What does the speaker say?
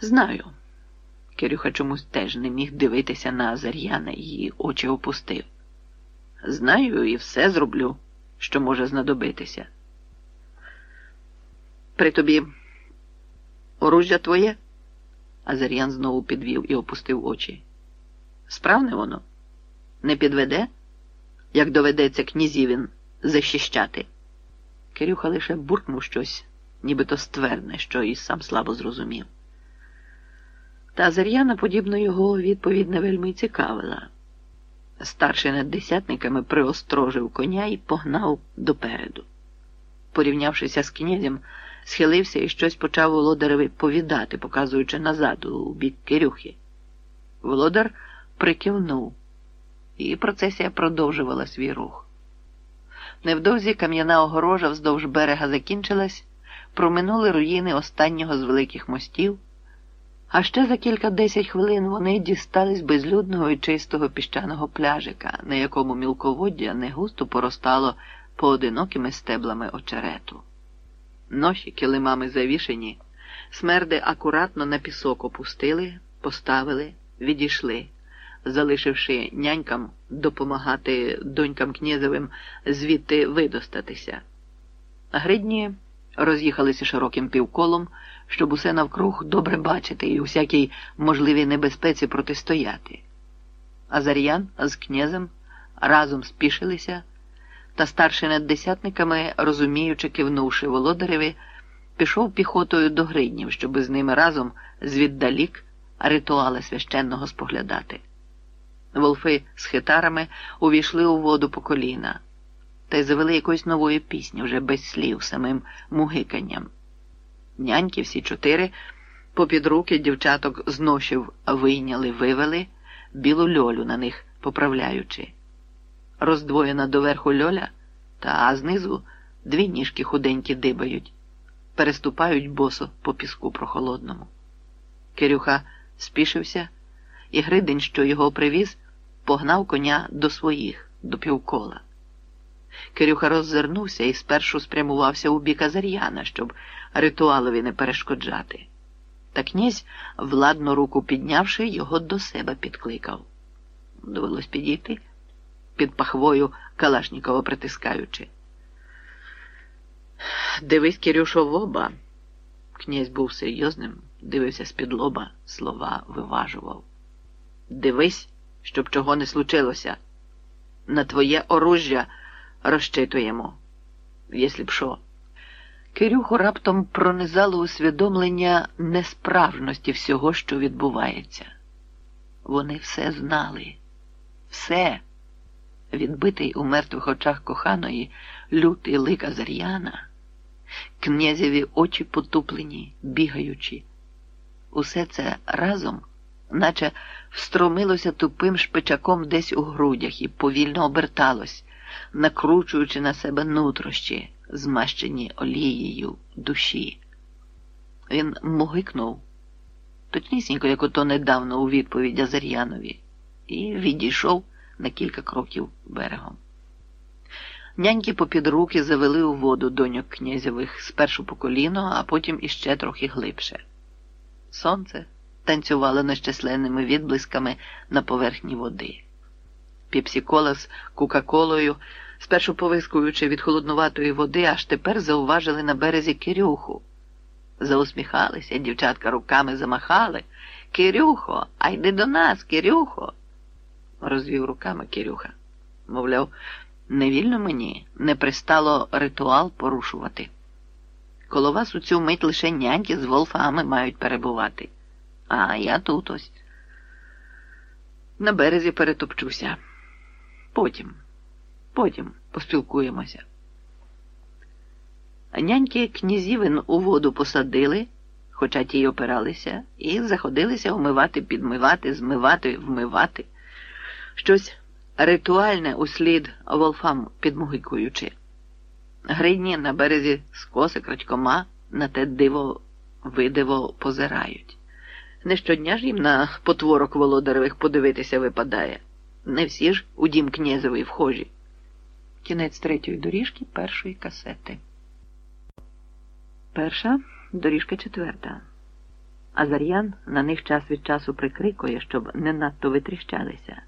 Знаю. Кирюха чомусь теж не міг дивитися на Азар'яна і очі опустив. Знаю і все зроблю, що може знадобитися. При тобі оружжя твоє? Азар'ян знову підвів і опустив очі. Справне воно? Не підведе, як доведеться князівін захищати? Кирюха лише буркнув щось, нібито ствердне, що і сам слабо зрозумів. Та Азар'яна, подібно його, відповідь не вельми цікавила. Старший над десятниками приострожив коня і погнав допереду. Порівнявшися з князем, схилився і щось почав володареві повідати, показуючи назад у бік Кирюхи. Володар прикивнув, і процесія продовжувала свій рух. Невдовзі кам'яна огорожа вздовж берега закінчилась, проминули руїни останнього з великих мостів, а ще за кілька десять хвилин вони дістались безлюдного і чистого піщаного пляжика, на якому мілководдя не густо поростало поодинокими стеблами очерету. Ноші килимами завішені, смерди акуратно на пісок опустили, поставили, відійшли, залишивши нянькам допомагати донькам князевим звідти видостатися. Гридні роз'їхалися широким півколом, щоб усе навкруг добре бачити і усякій можливій небезпеці протистояти. Азар'ян з князем разом спішилися, та старший над десятниками, розуміючи, кивнувши володареві, пішов піхотою до гриднів, щоб з ними разом звіддалік ритуали священного споглядати. Волфи з хитарами увійшли у воду по коліна та й завели якоїсь нової пісні вже без слів, самим мугиканням. Няньки всі чотири попід руки дівчаток з ношів вийняли, вивели білу льолю на них поправляючи. Роздвоєна доверху льоля, та знизу дві ніжки худенькі дибають, переступають босо по піску прохолодному. Кирюха спішився, і Гридень, що його привіз, погнав коня до своїх, до півкола. Кирюха роззирнувся і спершу спрямувався у бік Азар'яна, щоб ритуалові не перешкоджати. Та князь, владну руку піднявши, його до себе підкликав. Довелось підійти, під пахвою Калашнікова притискаючи. Дивись, Кирюшо, в оба. Князь був серйозним, дивився з-під лоба, слова виважував. Дивись, щоб чого не случилося. На твоє оружжя розчитуємо, якщо б що. Кирюху раптом пронизало усвідомлення несправжності всього, що відбувається. Вони все знали, все. Відбитий у мертвих очах коханої лютий лик Азар'яна, князеві очі потуплені, бігаючи. Усе це разом, наче встромилося тупим шпичаком десь у грудях і повільно оберталось, накручуючи на себе нутрощі, змащені олією душі. Він мугикнув, точнісінько, як ото недавно у відповідь Азар'янові, і відійшов на кілька кроків берегом. Няньки попід руки завели у воду доньок князевих спершу по коліно, а потім іще трохи глибше. Сонце танцювало нещасленними відблисками на поверхні води. Піпсі-кола з Кука-колою, спершу повискуючи від холоднуватої води, аж тепер зауважили на березі Кирюху. Заусміхалися, дівчатка руками замахали. Кирюхо, а йди до нас, Кирюхо. Розвів руками Кирюха. Мовляв, не вільно мені не пристало ритуал порушувати. Коло вас у цю мить лише няньки з волфами мають перебувати. А я тут ось. На березі перетопчуся. Потім, потім поспілкуємося. Няньки князівин у воду посадили, хоча ті й опиралися, і заходилися умивати, підмивати, змивати, вмивати. Щось ритуальне услід волфам підмугикуючи. Гридні на березі скоси крадькома на те диво видиво позирають. Не щодня ж їм на потворок володаревих подивитися випадає. Не всі ж у дім князевий вхожі. Кінець третьої доріжки першої касети. Перша доріжка четверта. Азар'ян на них час від часу прикрикує, щоб не надто витріщалися.